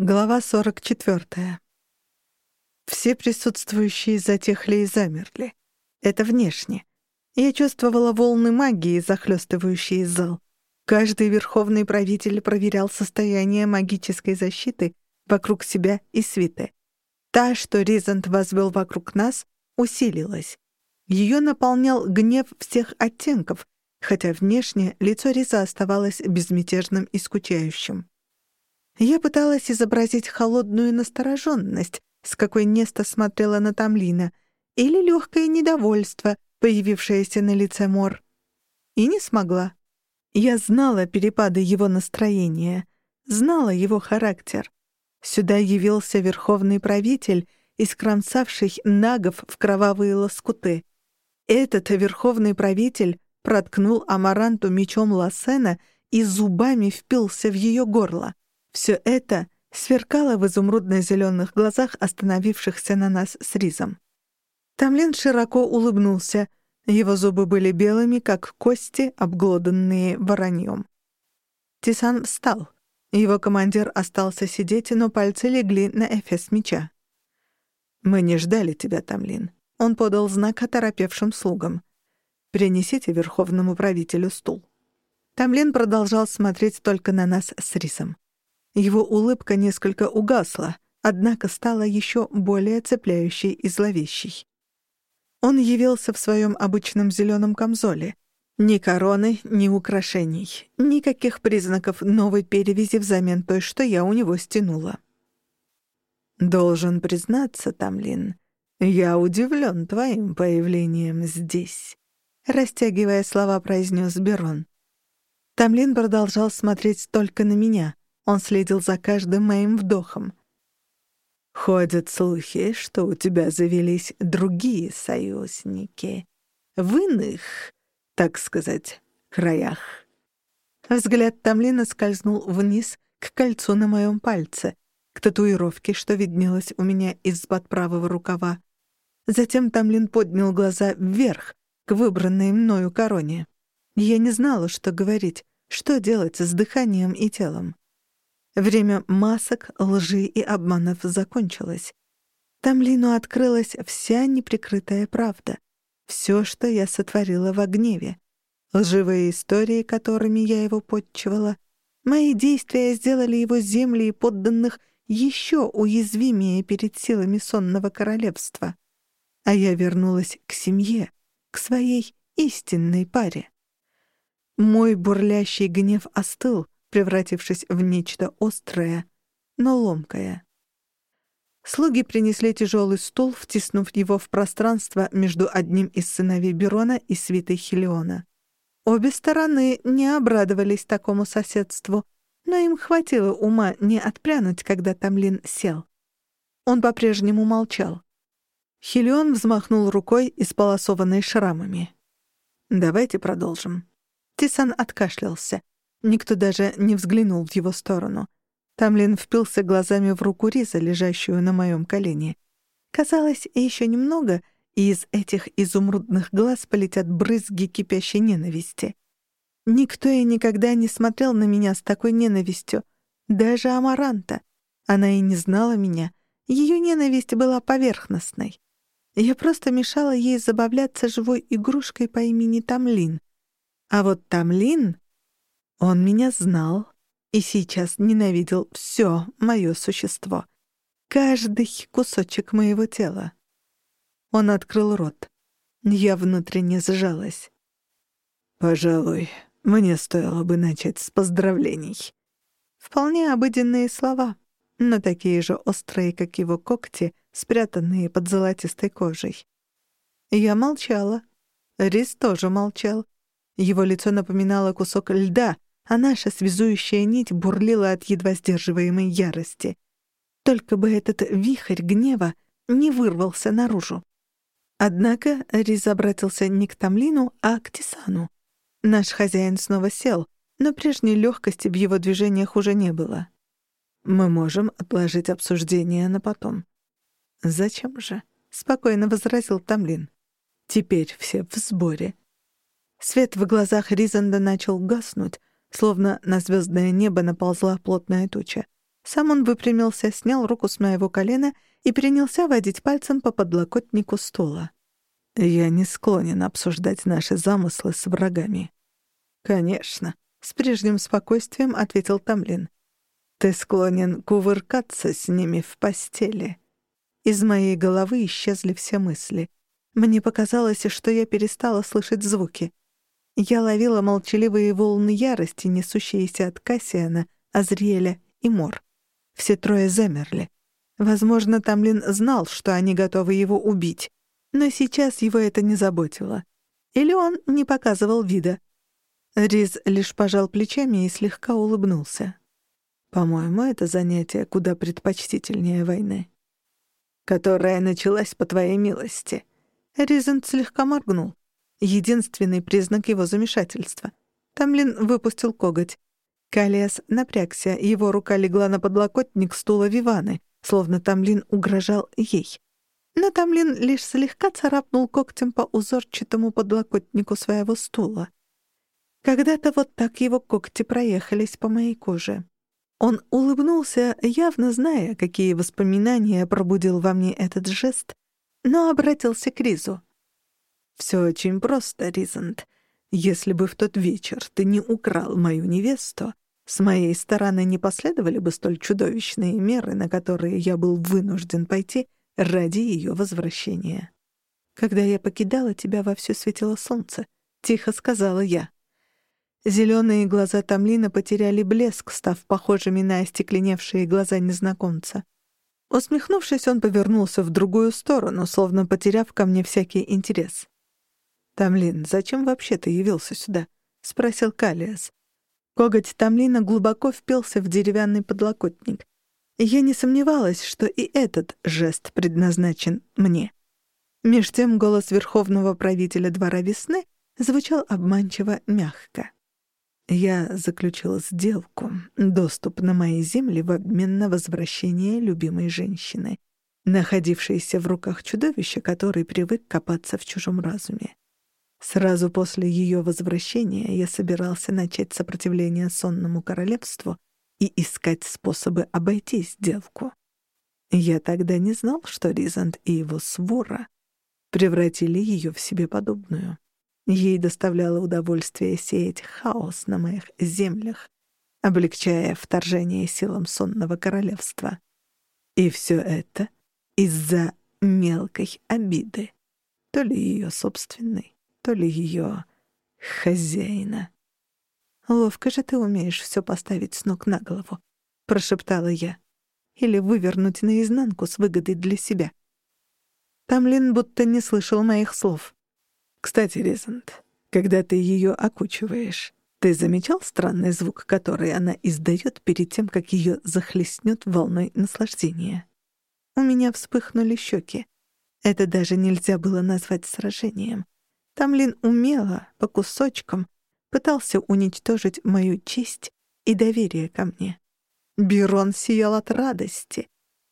Глава 44. Все присутствующие затихли и замерли. Это внешне. Я чувствовала волны магии, захлестывающие зал. Каждый верховный правитель проверял состояние магической защиты вокруг себя и свиты. Та, что Ризант возвел вокруг нас, усилилась. Ее наполнял гнев всех оттенков, хотя внешне лицо Риза оставалось безмятежным и скучающим. Я пыталась изобразить холодную настороженность, с какой Неста смотрела на Тамлина, или легкое недовольство, появившееся на лице Мор. И не смогла. Я знала перепады его настроения, знала его характер. Сюда явился верховный правитель, искромсавший нагов в кровавые лоскуты. Этот верховный правитель проткнул Амаранту мечом Лассена и зубами впился в ее горло. Все это сверкало в изумрудно-зеленых глазах, остановившихся на нас с Ризом. Тамлин широко улыбнулся. Его зубы были белыми, как кости, обглоданные вороньем. Тисан встал. Его командир остался сидеть, но пальцы легли на эфес меча. «Мы не ждали тебя, Тамлин». Он подал знак оторопевшим слугам. «Принесите верховному правителю стул». Тамлин продолжал смотреть только на нас с Рисом. Его улыбка несколько угасла, однако стала еще более цепляющей и зловещей. Он явился в своем обычном зеленом камзоле. Ни короны, ни украшений, никаких признаков новой перевязи взамен той, что я у него стянула. «Должен признаться, Тамлин, я удивлен твоим появлением здесь», — растягивая слова, произнес Берон. Тамлин продолжал смотреть только на меня. Он следил за каждым моим вдохом. «Ходят слухи, что у тебя завелись другие союзники. В иных, так сказать, краях». Взгляд Тамлина скользнул вниз к кольцу на моем пальце, к татуировке, что виднелась у меня из-под правого рукава. Затем Тамлин поднял глаза вверх, к выбранной мною короне. Я не знала, что говорить, что делать с дыханием и телом. Время масок, лжи и обманов закончилось. Тамлину открылась вся неприкрытая правда. Все, что я сотворила в гневе. Лживые истории, которыми я его подчивала. Мои действия сделали его земли и подданных еще уязвимее перед силами сонного королевства. А я вернулась к семье, к своей истинной паре. Мой бурлящий гнев остыл — превратившись в нечто острое, но ломкое. Слуги принесли тяжелый стул, втиснув его в пространство между одним из сыновей Берона и свитой Хелиона. Обе стороны не обрадовались такому соседству, но им хватило ума не отпрянуть, когда Тамлин сел. Он по-прежнему молчал. Хелион взмахнул рукой, исполосованной шрамами. «Давайте продолжим». Тисан откашлялся. Никто даже не взглянул в его сторону. Тамлин впился глазами в руку Риза, лежащую на моем колене. Казалось, еще немного, и из этих изумрудных глаз полетят брызги кипящей ненависти. Никто и никогда не смотрел на меня с такой ненавистью. Даже Амаранта. Она и не знала меня. Ее ненависть была поверхностной. Я просто мешала ей забавляться живой игрушкой по имени Тамлин. А вот Тамлин он меня знал и сейчас ненавидел все мое существо. Каждый кусочек моего тела. Он открыл рот. Я внутренне сжалась. «Пожалуй, мне стоило бы начать с поздравлений». Вполне обыденные слова, но такие же острые, как его когти, спрятанные под золотистой кожей. Я молчала. Рис тоже молчал. Его лицо напоминало кусок льда, а наша связующая нить бурлила от едва сдерживаемой ярости. Только бы этот вихрь гнева не вырвался наружу. Однако Риз обратился не к Тамлину, а к Тисану. Наш хозяин снова сел, но прежней легкости в его движениях уже не было. «Мы можем отложить обсуждение на потом». «Зачем же?» — спокойно возразил Тамлин. «Теперь все в сборе». Свет в глазах Ризанда начал гаснуть, словно на звездное небо наползла плотная туча. Сам он выпрямился, снял руку с моего колена и принялся водить пальцем по подлокотнику стула. «Я не склонен обсуждать наши замыслы с врагами». «Конечно», — с прежним спокойствием ответил Тамлин. «Ты склонен кувыркаться с ними в постели». Из моей головы исчезли все мысли. Мне показалось, что я перестала слышать звуки. Я ловила молчаливые волны ярости, несущиеся от Кассиана, Азриэля и Мор. Все трое замерли. Возможно, Тамлин знал, что они готовы его убить, но сейчас его это не заботило. Или он не показывал вида. Риз лишь пожал плечами и слегка улыбнулся. «По-моему, это занятие куда предпочтительнее войны» которая началась по твоей милости». Ризент слегка моргнул. Единственный признак его замешательства. Тамлин выпустил коготь. Калиас напрягся, его рука легла на подлокотник стула Виваны, словно Тамлин угрожал ей. Но Тамлин лишь слегка царапнул когтем по узорчатому подлокотнику своего стула. Когда-то вот так его когти проехались по моей коже. Он улыбнулся, явно зная, какие воспоминания пробудил во мне этот жест, но обратился к Ризу. «Все очень просто, Ризант. Если бы в тот вечер ты не украл мою невесту, с моей стороны не последовали бы столь чудовищные меры, на которые я был вынужден пойти ради ее возвращения. Когда я покидала тебя, вовсю светило солнце», — тихо сказала я. Зеленые глаза Тамлина потеряли блеск, став похожими на остекленевшие глаза незнакомца. Усмехнувшись, он повернулся в другую сторону, словно потеряв ко мне всякий интерес. «Тамлин, зачем вообще ты явился сюда?» — спросил Калиас. Коготь Тамлина глубоко впился в деревянный подлокотник. Я не сомневалась, что и этот жест предназначен мне. Меж тем голос верховного правителя двора весны звучал обманчиво мягко. Я заключила сделку, доступ на мои земли в обмен на возвращение любимой женщины, находившейся в руках чудовища, который привык копаться в чужом разуме. Сразу после ее возвращения я собирался начать сопротивление сонному королевству и искать способы обойти сделку. Я тогда не знал, что Ризант и его свора превратили ее в себе подобную. Ей доставляло удовольствие сеять хаос на моих землях, облегчая вторжение силам сонного королевства. И все это из-за мелкой обиды, то ли ее собственной, то ли ее хозяина. «Ловко же ты умеешь все поставить с ног на голову», — прошептала я. «Или вывернуть наизнанку с выгодой для себя». Тамлин будто не слышал моих слов. Кстати, Резант, когда ты ее окучиваешь, ты замечал странный звук, который она издает перед тем, как ее захлестнет волной наслаждения? У меня вспыхнули щеки. Это даже нельзя было назвать сражением. Тамлин умело, по кусочкам, пытался уничтожить мою честь и доверие ко мне. Бирон сиял от радости,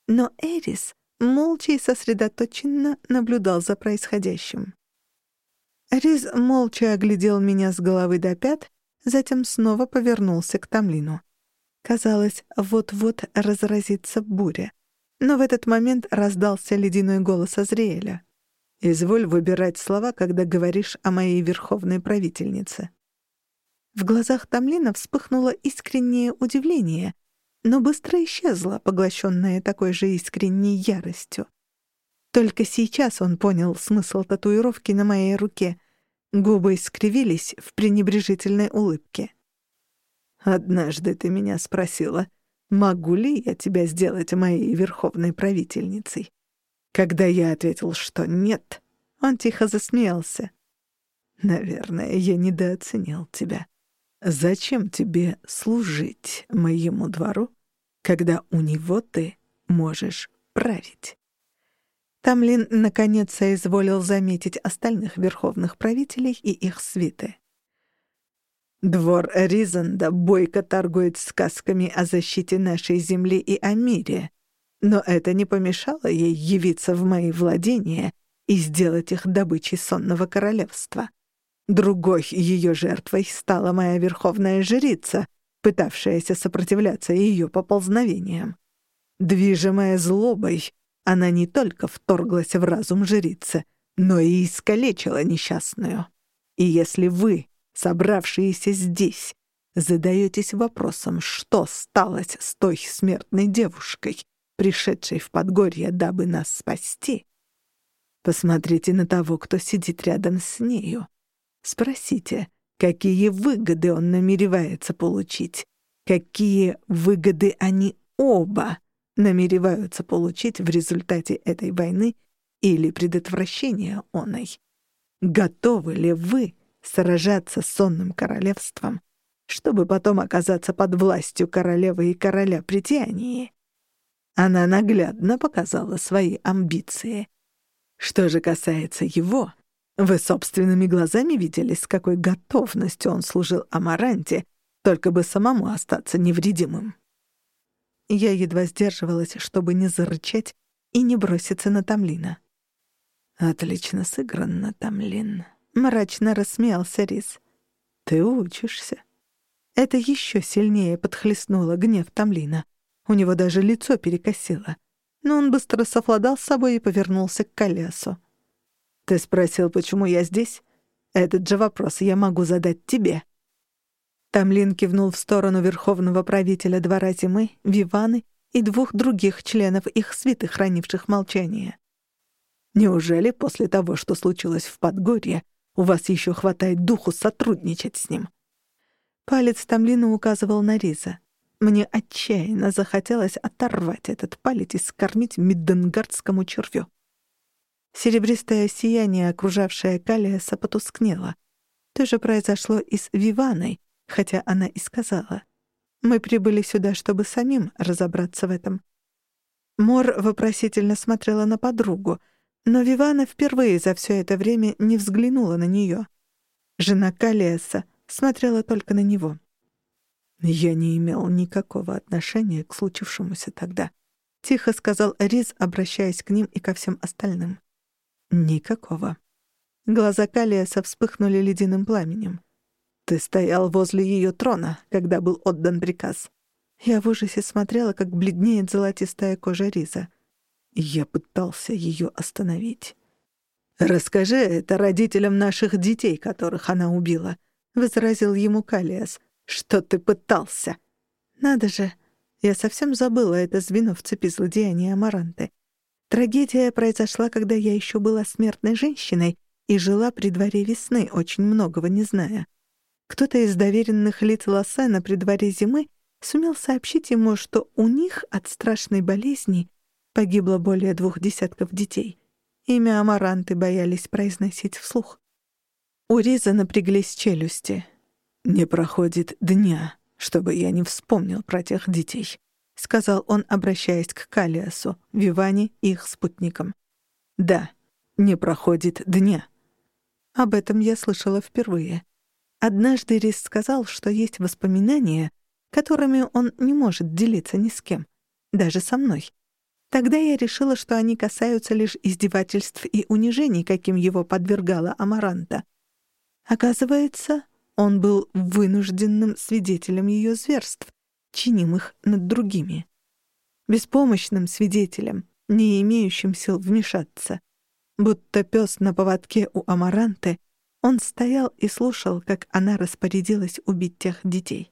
но Эрис молча и сосредоточенно наблюдал за происходящим. Риз молча оглядел меня с головы до пят, затем снова повернулся к Тамлину. Казалось, вот-вот разразится буря. Но в этот момент раздался ледяной голос Азриэля. «Изволь выбирать слова, когда говоришь о моей верховной правительнице». В глазах Тамлина вспыхнуло искреннее удивление, но быстро исчезло, поглощенное такой же искренней яростью. Только сейчас он понял смысл татуировки на моей руке. Губы искривились в пренебрежительной улыбке. «Однажды ты меня спросила, могу ли я тебя сделать моей верховной правительницей? Когда я ответил, что нет, он тихо засмеялся. Наверное, я недооценил тебя. Зачем тебе служить моему двору, когда у него ты можешь править?» Тамлин наконец соизволил заметить остальных верховных правителей и их свиты. «Двор Ризанда бойко торгует сказками о защите нашей земли и о мире, но это не помешало ей явиться в мои владения и сделать их добычей сонного королевства. Другой ее жертвой стала моя верховная жрица, пытавшаяся сопротивляться ее поползновениям. Движимая злобой, она не только вторглась в разум жрицы, но и искалечила несчастную. И если вы, собравшиеся здесь, задаетесь вопросом, что сталось с той смертной девушкой, пришедшей в Подгорье, дабы нас спасти, посмотрите на того, кто сидит рядом с нею. Спросите, какие выгоды он намеревается получить, какие выгоды они оба намереваются получить в результате этой войны или предотвращения оной. Готовы ли вы сражаться с сонным королевством, чтобы потом оказаться под властью королевы и короля притянии? Она наглядно показала свои амбиции. Что же касается его, вы собственными глазами видели, с какой готовностью он служил Амаранте, только бы самому остаться невредимым. Я едва сдерживалась, чтобы не зарычать и не броситься на Тамлина. «Отлично сыграно, Тамлин», — мрачно рассмеялся Рис. «Ты учишься». Это еще сильнее подхлестнуло гнев Тамлина. У него даже лицо перекосило. Но он быстро совладал с собой и повернулся к колесу. «Ты спросил, почему я здесь? Этот же вопрос я могу задать тебе». Тамлин кивнул в сторону верховного правителя двора зимы, Виваны и двух других членов их свиты, хранивших молчание. Неужели после того, что случилось в Подгорье, у вас еще хватает духу сотрудничать с ним?» Палец Тамлина указывал на Риза. Мне отчаянно захотелось оторвать этот палец и скормить мидденгардскому червю. Серебристое сияние, окружавшее Калиаса, потускнело. То же произошло и с Виваной, хотя она и сказала. «Мы прибыли сюда, чтобы самим разобраться в этом». Мор вопросительно смотрела на подругу — но Вивана впервые за все это время не взглянула на нее. Жена Калиаса смотрела только на него. «Я не имел никакого отношения к случившемуся тогда», — тихо сказал Риз, обращаясь к ним и ко всем остальным. «Никакого». Глаза Калиаса вспыхнули ледяным пламенем. «Ты стоял возле ее трона, когда был отдан приказ». Я в ужасе смотрела, как бледнеет золотистая кожа Риза. Я пытался ее остановить. «Расскажи это родителям наших детей, которых она убила», — возразил ему Калиас. «Что ты пытался?» «Надо же, я совсем забыла это звено в цепи злодеяния Амаранты. Трагедия произошла, когда я еще была смертной женщиной и жила при дворе весны, очень многого не зная. Кто-то из доверенных лиц Лосена при дворе зимы сумел сообщить ему, что у них от страшной болезни Погибло более двух десятков детей. Имя Амаранты боялись произносить вслух. У Риза напряглись челюсти. «Не проходит дня, чтобы я не вспомнил про тех детей», — сказал он, обращаясь к Калиасу, Виване и их спутникам. «Да, не проходит дня». Об этом я слышала впервые. Однажды Рис сказал, что есть воспоминания, которыми он не может делиться ни с кем, даже со мной. Тогда я решила, что они касаются лишь издевательств и унижений, каким его подвергала Амаранта. Оказывается, он был вынужденным свидетелем ее зверств, чинимых над другими. Беспомощным свидетелем, не имеющим сил вмешаться. Будто пес на поводке у Амаранты, он стоял и слушал, как она распорядилась убить тех детей.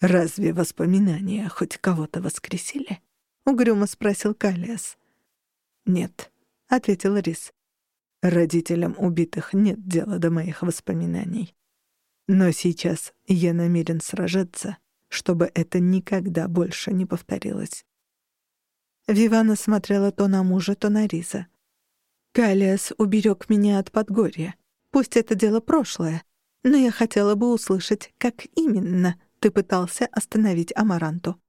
Разве воспоминания хоть кого-то воскресили? — угрюмо спросил Калиас. «Нет», — ответил Рис. «Родителям убитых нет дела до моих воспоминаний. Но сейчас я намерен сражаться, чтобы это никогда больше не повторилось». Вивана смотрела то на мужа, то на Риза. «Калиас уберег меня от Подгорья. Пусть это дело прошлое, но я хотела бы услышать, как именно ты пытался остановить Амаранту».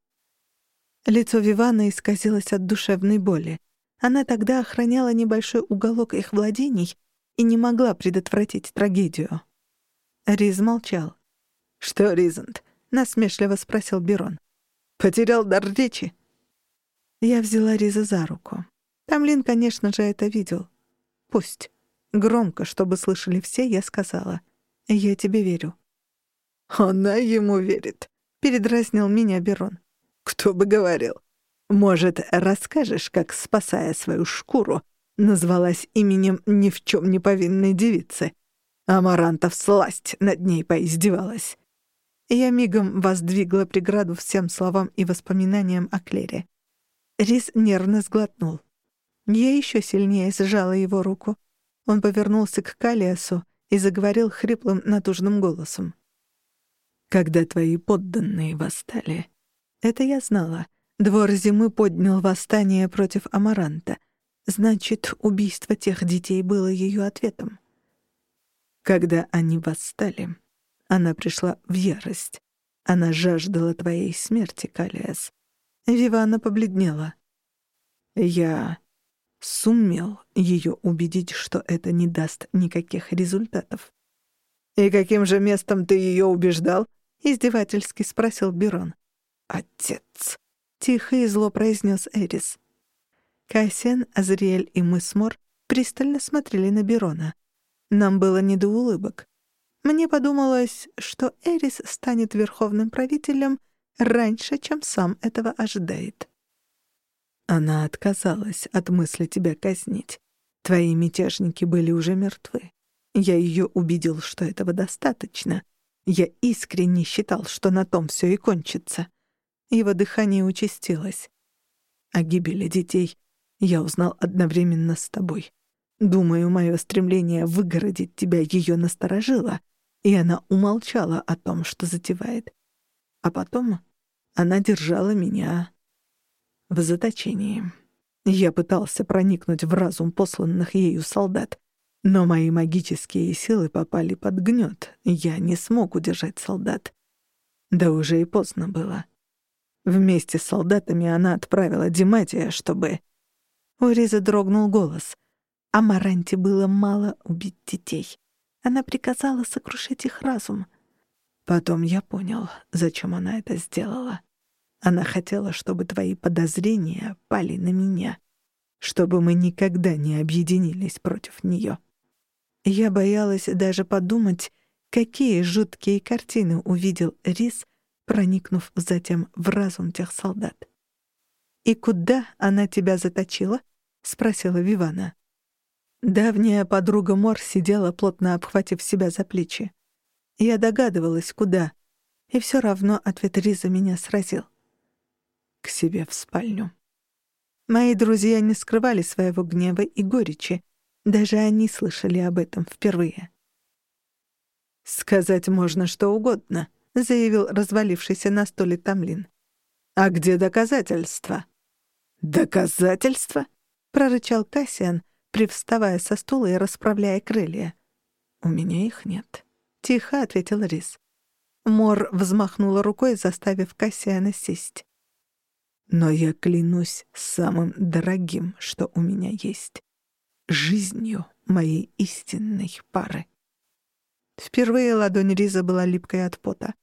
Лицо Вивана исказилось от душевной боли. Она тогда охраняла небольшой уголок их владений и не могла предотвратить трагедию. Риз молчал. «Что, Ризант?» — насмешливо спросил Берон. «Потерял дар речи?» Я взяла Риза за руку. Тамлин, конечно же, это видел. «Пусть». Громко, чтобы слышали все, я сказала. «Я тебе верю». «Она ему верит», —— передразнил меня Берон. «Кто бы говорил? Может, расскажешь, как, спасая свою шкуру, назвалась именем ни в чем не повинной девицы? Амарантов сласть над ней поиздевалась». Я мигом воздвигла преграду всем словам и воспоминаниям о Клере. Рис нервно сглотнул. Я еще сильнее сжала его руку. Он повернулся к Калиасу и заговорил хриплым натужным голосом. «Когда твои подданные восстали?» Это я знала. Двор зимы поднял восстание против Амаранта. Значит, убийство тех детей было ее ответом. Когда они восстали, она пришла в ярость. Она жаждала твоей смерти, Калиас. Вивана побледнела. Я сумел ее убедить, что это не даст никаких результатов. «И каким же местом ты ее убеждал?» — издевательски спросил Бюрон. «Отец», — тихо и зло произнес Эрис. Кассиан, Азриэль и мы с Мор пристально смотрели на Бюрона. Нам было не до улыбок. Мне подумалось, что Эрис станет верховным правителем раньше, чем сам этого ожидает. Она отказалась от мысли тебя казнить. Твои мятежники были уже мертвы. Я ее убедил, что этого достаточно. Я искренне считал, что на том все и кончится. Его дыхание участилось. О гибели детей я узнал одновременно с тобой. Думаю, мое стремление выгородить тебя ее насторожило, и она умолчала о том, что затевает. А потом она держала меня в заточении. Я пытался проникнуть в разум посланных ею солдат, но мои магические силы попали под гнет, я не смог удержать солдат. Да уже и поздно было. Вместе с солдатами она отправила Диматия, чтобы... У Ризы дрогнул голос. Амаранте было мало убить детей. Она приказала сокрушить их разум. Потом я понял, зачем она это сделала. Она хотела, чтобы твои подозрения пали на меня, чтобы мы никогда не объединились против нее. Я боялась даже подумать, какие жуткие картины увидел Рис, проникнув затем в разум тех солдат. «И куда она тебя заточила?» — спросила Вивана. Давняя подруга Мор сидела, плотно обхватив себя за плечи. Я догадывалась, куда, и все равно ответ Риза меня сразил. К себе в спальню. Мои друзья не скрывали своего гнева и горечи. Даже они слышали об этом впервые. «Сказать можно что угодно», — заявил развалившийся на столе Тамлин. «А где доказательства?» «Доказательства?» — прорычал Кассиан, привставая со стула и расправляя крылья. «У меня их нет», — тихо ответил Рис. Мор взмахнула рукой, заставив Кассиана сесть. «Но я клянусь самым дорогим, что у меня есть. Жизнью моей истинной пары». Впервые ладонь Риза была липкой от пота.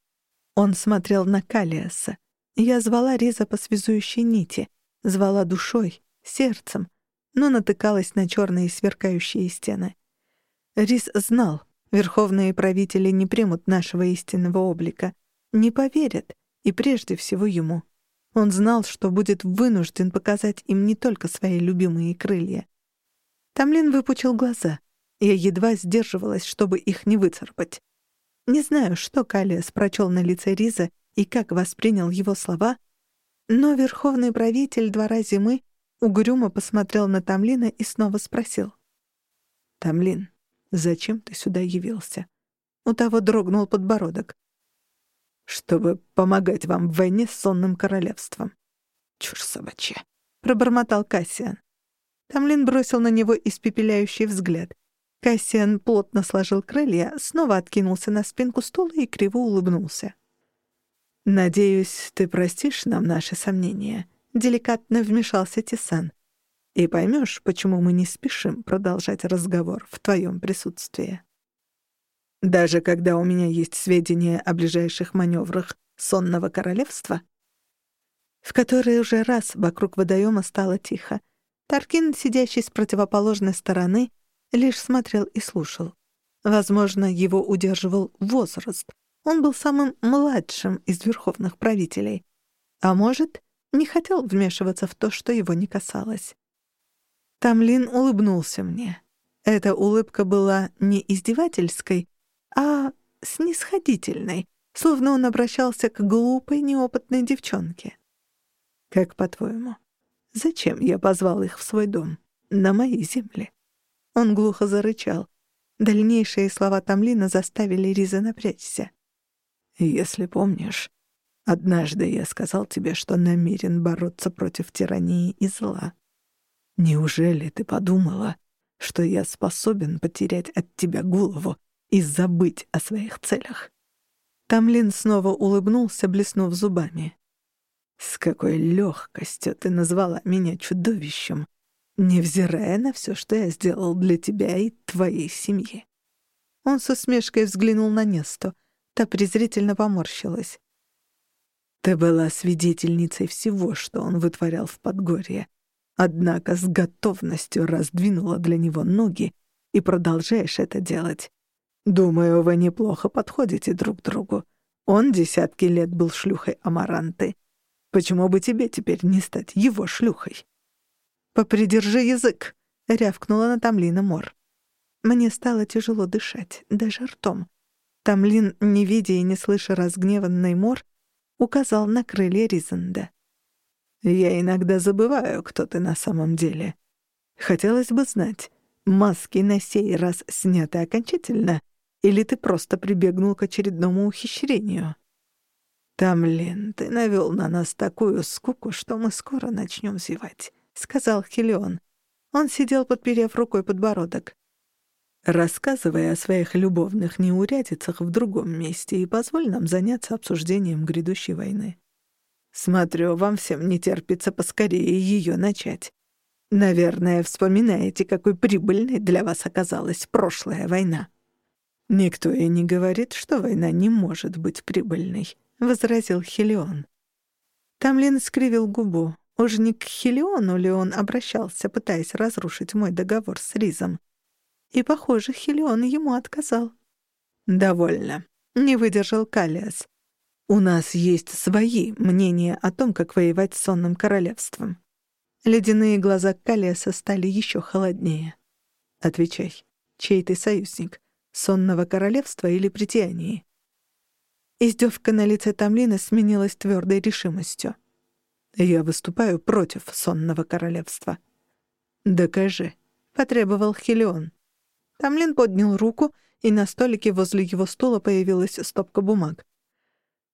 Он смотрел на Калиаса. Я звала Риза по связующей нити, звала душой, сердцем, но натыкалась на черные сверкающие стены. Рис знал, верховные правители не примут нашего истинного облика, не поверят, и прежде всего ему. Он знал, что будет вынужден показать им не только свои любимые крылья. Тамлин выпучил глаза. Я едва сдерживалась, чтобы их не выцарпать. Не знаю, что Калиас прочел на лице Риза и как воспринял его слова, но верховный правитель двора зимы Угрюмо посмотрел на Тамлина и снова спросил. «Тамлин, зачем ты сюда явился?» У того дрогнул подбородок. «Чтобы помогать вам в войне с сонным королевством». «Чушь собачья», — пробормотал Кассиан. Тамлин бросил на него испепеляющий взгляд. Кассиан плотно сложил крылья, снова откинулся на спинку стула и криво улыбнулся. «Надеюсь, ты простишь нам наши сомнения», деликатно вмешался Тисан. И поймешь, почему мы не спешим продолжать разговор в твоем присутствии. Даже когда у меня есть сведения о ближайших маневрах сонного королевства, в который уже раз вокруг водоема стало тихо. Таркин, сидящий с противоположной стороны, лишь смотрел и слушал. Возможно, его удерживал возраст. Он был самым младшим из верховных правителей. А может, не хотел вмешиваться в то, что его не касалось. Тамлин улыбнулся мне. Эта улыбка была не издевательской, а снисходительной, словно он обращался к глупой, неопытной девчонке. «Как по-твоему, зачем я позвал их в свой дом, на моей земле?» Он глухо зарычал. Дальнейшие слова Тамлина заставили Риза напрячься. «Если помнишь, однажды я сказал тебе, что намерен бороться против тирании и зла. Неужели ты подумала, что я способен потерять от тебя голову и забыть о своих целях?» Тамлин снова улыбнулся, блеснув зубами. «С какой легкостью ты назвала меня чудовищем, невзирая на все, что я сделал для тебя и твоей семьи». Он с усмешкой взглянул на Несту. Та презрительно поморщилась. «Ты была свидетельницей всего, что он вытворял в Подгорье, однако с готовностью раздвинула для него ноги и продолжаешь это делать. Думаю, вы неплохо подходите друг другу. Он десятки лет был шлюхой Амаранты. Почему бы тебе теперь не стать его шлюхой? «Попридержи язык!» — рявкнула на Тамлина Мор. Мне стало тяжело дышать, даже ртом. Тамлин, не видя и не слыша разгневанный Мор, указал на крылья Ризанда. «Я иногда забываю, кто ты на самом деле. Хотелось бы знать, маски на сей раз сняты окончательно — или ты просто прибегнул к очередному ухищрению? Тамлин, ты навёл на нас такую скуку, что мы скоро начнём зевать», — сказал Хелион. Он сидел, подперев рукой подбородок. «Рассказывай о своих любовных неурядицах в другом месте и позволь нам заняться обсуждением грядущей войны. Смотрю, вам всем не терпится поскорее её начать. Наверное, вспоминаете, какой прибыльной для вас оказалась прошлая война». «Никто и не говорит, что война не может быть прибыльной», — возразил Хелион. Тамлин скривил губу. Уж не к Хелиону ли он обращался, пытаясь разрушить мой договор с Ризом? И, похоже, Хелион ему отказал. «Довольно», — не выдержал Калиас. «У нас есть свои мнения о том, как воевать с сонным королевством». Ледяные глаза Калиаса стали еще холоднее. «Отвечай, чей ты союзник? сонного королевства или притянии. Издевка на лице Тамлина сменилась твердой решимостью. «Я выступаю против сонного королевства». «Докажи», — потребовал Хелион. Тамлин поднял руку, и на столике возле его стула появилась стопка бумаг.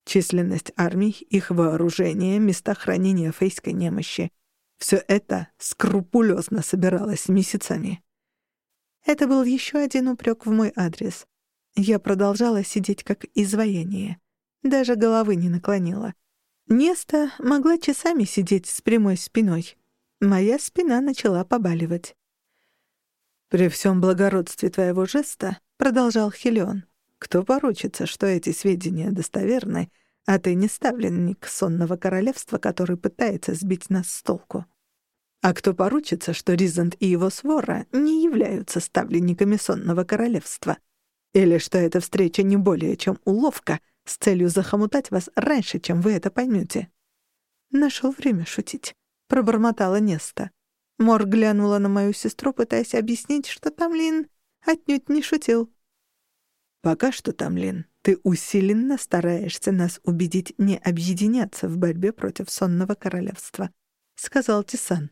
Численность армий, их вооружение, места хранения фейской немощи — все это скрупулезно собиралось месяцами. Это был еще один упрек в мой адрес. Я продолжала сидеть как изваяние. Даже головы не наклонила. Неста могла часами сидеть с прямой спиной. Моя спина начала побаливать. «При всем благородстве твоего жеста», — продолжал Хелион, «кто поручится, что эти сведения достоверны, а ты не ставленник сонного королевства, который пытается сбить нас с толку?» А кто поручится, что Ризант и его свора не являются ставленниками сонного королевства? Или что эта встреча не более чем уловка с целью захомутать вас раньше, чем вы это поймете? Нашел время шутить. Пробормотала Неста. Мор глянула на мою сестру, пытаясь объяснить, что Тамлин отнюдь не шутил. «Пока что, Тамлин, ты усиленно стараешься нас убедить не объединяться в борьбе против сонного королевства», — сказал Тисан.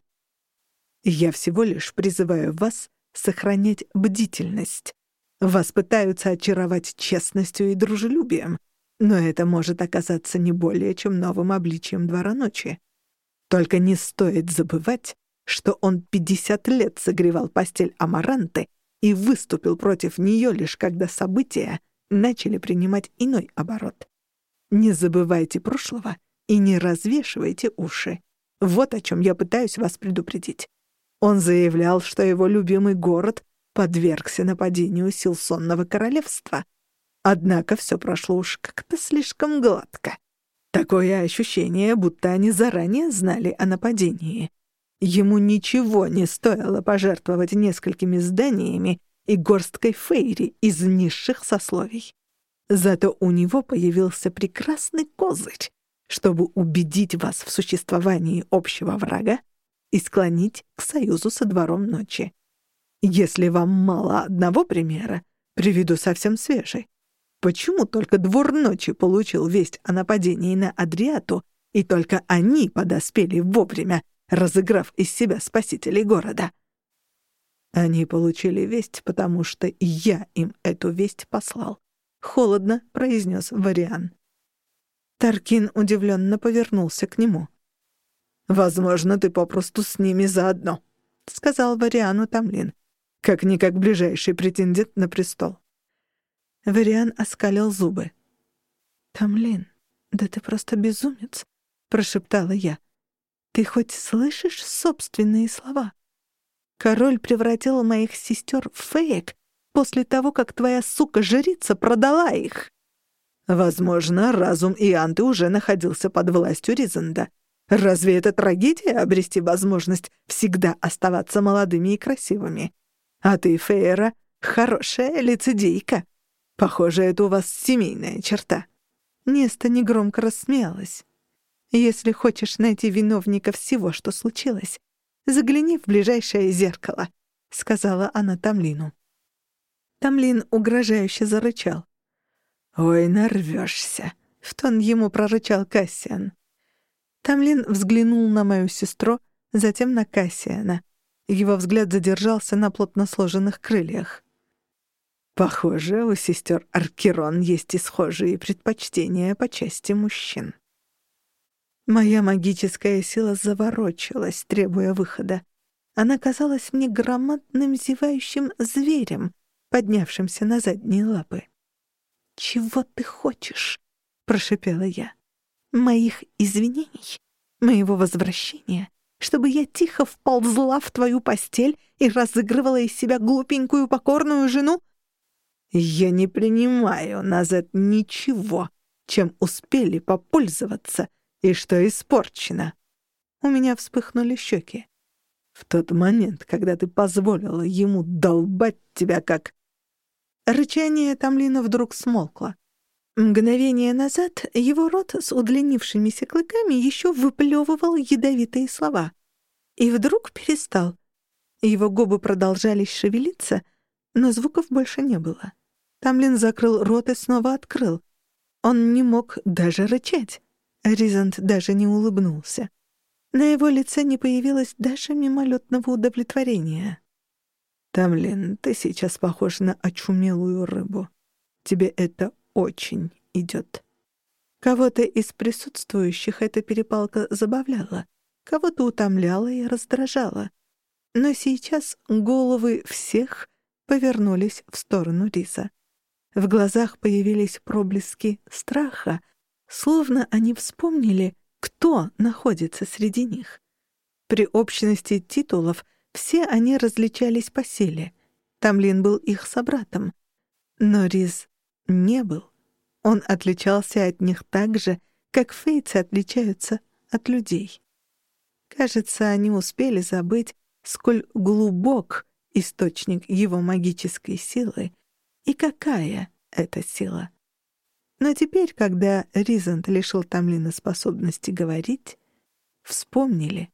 Я всего лишь призываю вас сохранять бдительность. Вас пытаются очаровать честностью и дружелюбием, но это может оказаться не более чем новым обличием двора ночи. Только не стоит забывать, что он 50 лет согревал постель Амаранты и выступил против нее лишь когда события начали принимать иной оборот. Не забывайте прошлого и не развешивайте уши. Вот о чем я пытаюсь вас предупредить. Он заявлял, что его любимый город подвергся нападению сил сонного королевства. Однако все прошло уж как-то слишком гладко. Такое ощущение, будто они заранее знали о нападении. Ему ничего не стоило пожертвовать несколькими зданиями и горсткой фейри из низших сословий. Зато у него появился прекрасный козырь, чтобы убедить вас в существовании общего врага и склонить к союзу со двором ночи. Если вам мало одного примера, приведу совсем свежий. Почему только двор ночи получил весть о нападении на Адриату, и только они подоспели вовремя, разыграв из себя спасителей города? Они получили весть, потому что я им эту весть послал. Холодно произнес Вариан. Таркин удивленно повернулся к нему. «Возможно, ты попросту с ними заодно», — сказал Вариану Тамлин, как-никак ближайший претендент на престол. Вариан оскалил зубы. «Тамлин, да ты просто безумец», — прошептала я. «Ты хоть слышишь собственные слова? Король превратил моих сестер в феек после того, как твоя сука-жрица продала их». Возможно, разум Ианты уже находился под властью Ризанда. Разве это трагедия — обрести возможность всегда оставаться молодыми и красивыми? А ты, Фейера, хорошая лицедейка. Похоже, это у вас семейная черта». Неста негромко рассмеялась. «Если хочешь найти виновника всего, что случилось, загляни в ближайшее зеркало», — сказала она Тамлину. Тамлин угрожающе зарычал. «Ой, нарвешься!» — в тон ему прорычал Кассиан. Тамлин взглянул на мою сестру, затем на Кассиана. Его взгляд задержался на плотно сложенных крыльях. Похоже, у сестер Аркерон есть и схожие предпочтения по части мужчин. Моя магическая сила заворочилась, требуя выхода. Она казалась мне громадным зевающим зверем, поднявшимся на задние лапы. «Чего ты хочешь?» — прошипела я. «Моих извинений? Моего возвращения? Чтобы я тихо вползла в твою постель и разыгрывала из себя глупенькую покорную жену? Я не принимаю назад ничего, чем успели попользоваться и что испорчено. У меня вспыхнули щеки. В тот момент, когда ты позволила ему долбать тебя как... Рычание Тамлина вдруг смолкло. Мгновение назад его рот с удлинившимися клыками еще выплевывал ядовитые слова. И вдруг перестал. Его губы продолжались шевелиться, но звуков больше не было. Тамлин закрыл рот и снова открыл. Он не мог даже рычать. Ризант даже не улыбнулся. На его лице не появилось даже мимолетного удовлетворения. «Тамлин, ты сейчас похож на очумелую рыбу. Тебе это очень идет. Кого-то из присутствующих эта перепалка забавляла, кого-то утомляла и раздражала. Но сейчас головы всех повернулись в сторону Риса. В глазах появились проблески страха, словно они вспомнили, кто находится среди них. При общности титулов все они различались по силе. Тамлин был их собратом. Но Риз не был. Он отличался от них так же, как фейцы отличаются от людей. Кажется, они успели забыть, сколь глубок источник его магической силы и какая это сила. Но теперь, когда Ризант лишил Тамлина способности говорить, вспомнили.